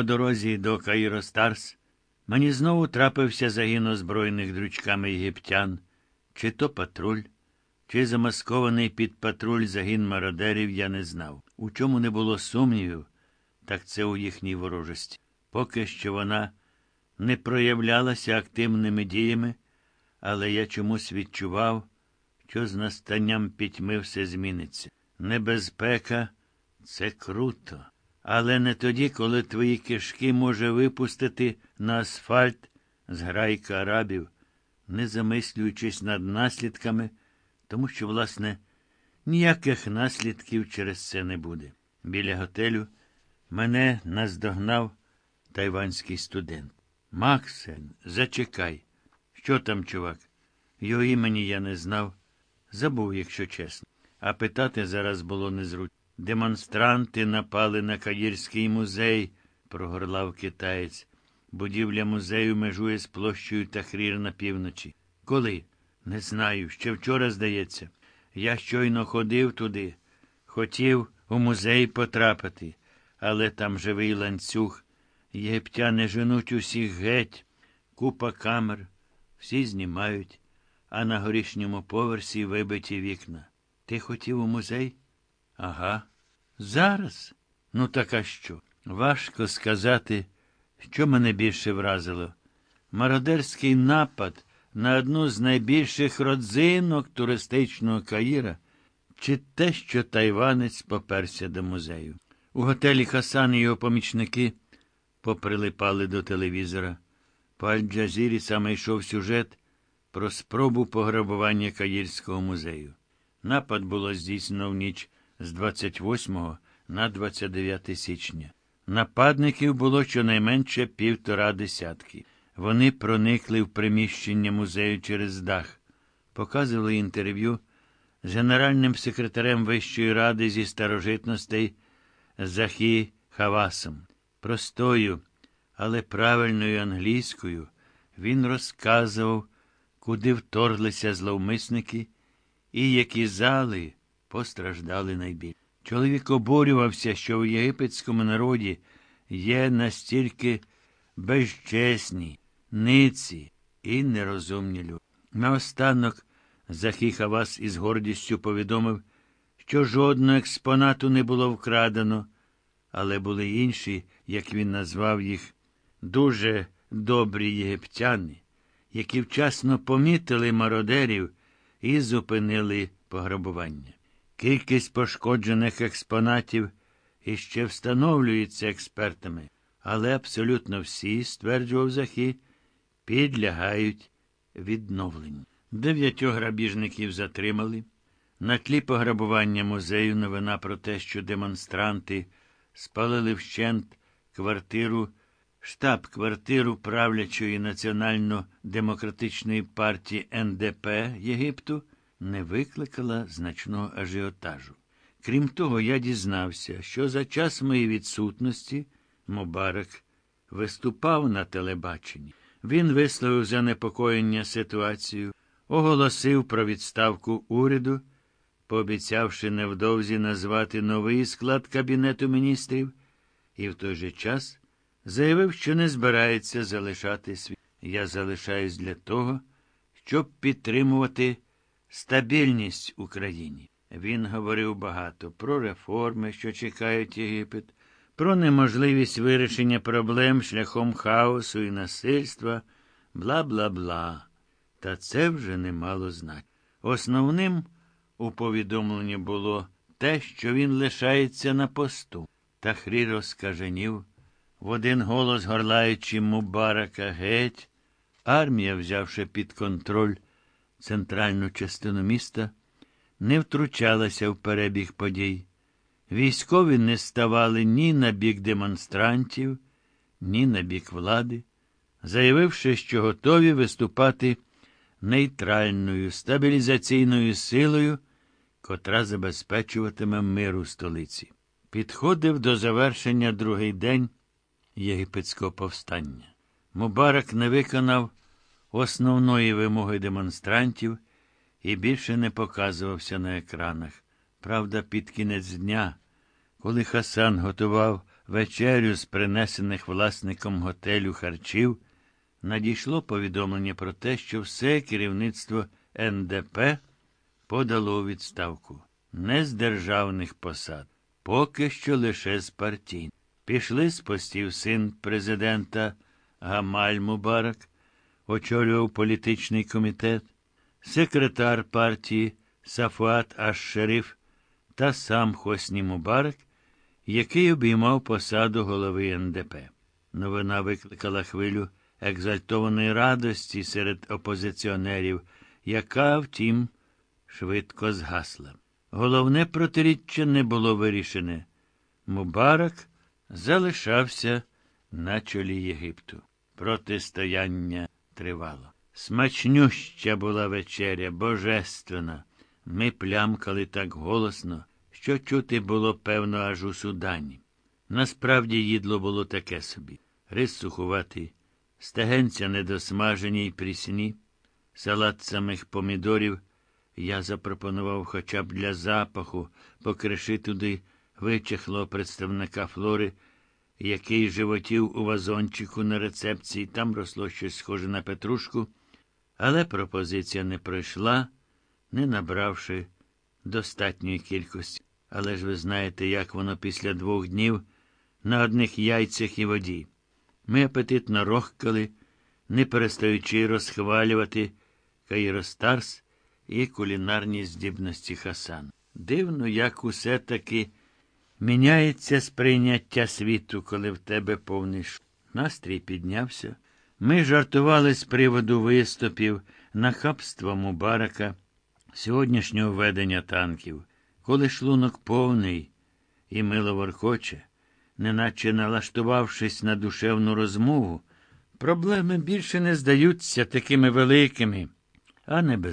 По дорозі до Каїро Старс мені знову трапився загін озброєних дрючками єгиптян, чи то патруль, чи замаскований під патруль загін мародерів, я не знав. У чому не було сумнівів, так це у їхній ворожості. Поки що вона не проявлялася активними діями, але я чомусь відчував, що з настанням пітьми все зміниться. Небезпека це круто. Але не тоді, коли твої кишки може випустити на асфальт зграйка арабів, не замислюючись над наслідками, тому що, власне, ніяких наслідків через це не буде. Біля готелю мене наздогнав тайванський студент. Максен, зачекай. Що там, чувак? Його імені я не знав. Забув, якщо чесно. А питати зараз було незручно. Демонстранти напали на Каїрський музей, прогорлав китаєць. Будівля музею межує з площею Тахрір на півночі. Коли? Не знаю. Ще вчора, здається. Я щойно ходив туди. Хотів у музей потрапити, але там живий ланцюг. Єгиптяни женуть усіх геть, купа камер, всі знімають, а на горішньому поверсі вибиті вікна. Ти хотів у музей? Ага. Зараз? Ну, так а що? Важко сказати, що мене більше вразило. Мародерський напад на одну з найбільших родзинок туристичного Каїра, чи те, що тайванець поперся до музею. У готелі Хасан і його помічники поприлипали до телевізора. По Аль-Джазірі саме йшов сюжет про спробу пограбування Каїрського музею. Напад було здійснено в ніч з 28 на 29 січня. Нападників було щонайменше півтора десятки. Вони проникли в приміщення музею через дах, показували інтерв'ю з генеральним секретарем Вищої ради зі старожитностей Захі Хавасом. Простою, але правильною англійською він розказував, куди вторглися зловмисники і які зали постраждали найбільше. Чоловік обурювався, що в єгипетському народі є настільки безчесні, ниці і нерозумні люди. Наостанок Захі Хавас із гордістю повідомив, що жодного експонату не було вкрадено, але були інші, як він назвав їх, дуже добрі єгиптяни, які вчасно помітили мародерів і зупинили пограбування. Кількість пошкоджених експонатів іще встановлюється експертами, але абсолютно всі, стверджував Захі, підлягають відновленню. Дев'ятьох грабіжників затримали. На тлі пограбування музею новина про те, що демонстранти спалили вщент квартиру, штаб-квартиру правлячої національно-демократичної партії НДП Єгипту не викликала значного ажіотажу. Крім того, я дізнався, що за час моєї відсутності Мубарак виступав на телебаченні. Він висловив занепокоєння ситуацію, оголосив про відставку уряду, пообіцявши невдовзі назвати новий склад Кабінету міністрів, і в той же час заявив, що не збирається залишати світ. Я залишаюсь для того, щоб підтримувати стабільність Україні. Він говорив багато про реформи, що чекають Єгипет, про неможливість вирішення проблем шляхом хаосу і насильства, бла бла бла. Та це вже не мало значення. Основним у повідомленні було те, що він лишається на посту. Тахрі розкаженів, в один голос горлаючи Мубарака геть, армія, взявши під контроль центральну частину міста, не втручалася в перебіг подій. Військові не ставали ні на бік демонстрантів, ні на бік влади, заявивши, що готові виступати нейтральною стабілізаційною силою, котра забезпечуватиме мир у столиці. Підходив до завершення другий день єгипетського повстання. Мубарак не виконав основної вимоги демонстрантів і більше не показувався на екранах. Правда, під кінець дня, коли Хасан готував вечерю з принесених власником готелю харчів надійшло повідомлення про те, що все керівництво НДП подало відставку. Не з державних посад, поки що лише з партій. Пішли з постів син президента Гамаль Мубарак, очолював політичний комітет, секретар партії Сафуат Аш-Шериф та сам Хосні Мубарак, який обіймав посаду голови НДП. Новина викликала хвилю екзальтованої радості серед опозиціонерів, яка, втім, швидко згасла. Головне протиріччя не було вирішене. Мубарак залишався на чолі Єгипту. Протистояння тривало. Смачнюща була вечеря, божественна. Ми плямкали так голосно, що чути було, певно, аж у судані. Насправді їдло було таке собі. Рис сухуватий, стегенця недосмажені й прісні, салат самих помідорів. Я запропонував хоча б для запаху покриши туди вичехлого представника флори, який животів у вазончику на рецепції, там росло щось схоже на петрушку, але пропозиція не пройшла, не набравши достатньої кількості. Але ж ви знаєте, як воно після двох днів на одних яйцях і воді. Ми апетитно рохкали, не перестаючи розхвалювати Каїростарс і кулінарні здібності Хасан. Дивно, як усе таки міняється сприйняття світу, коли в тебе повний ш... Настрій піднявся. Ми жартували з приводу виступів, нахабства Мубарака, сьогоднішнього ведення танків. Коли шлунок повний і мило воркоче, неначе налаштувавшись на душевну розмову, проблеми більше не здаються такими великими, а небезпечними.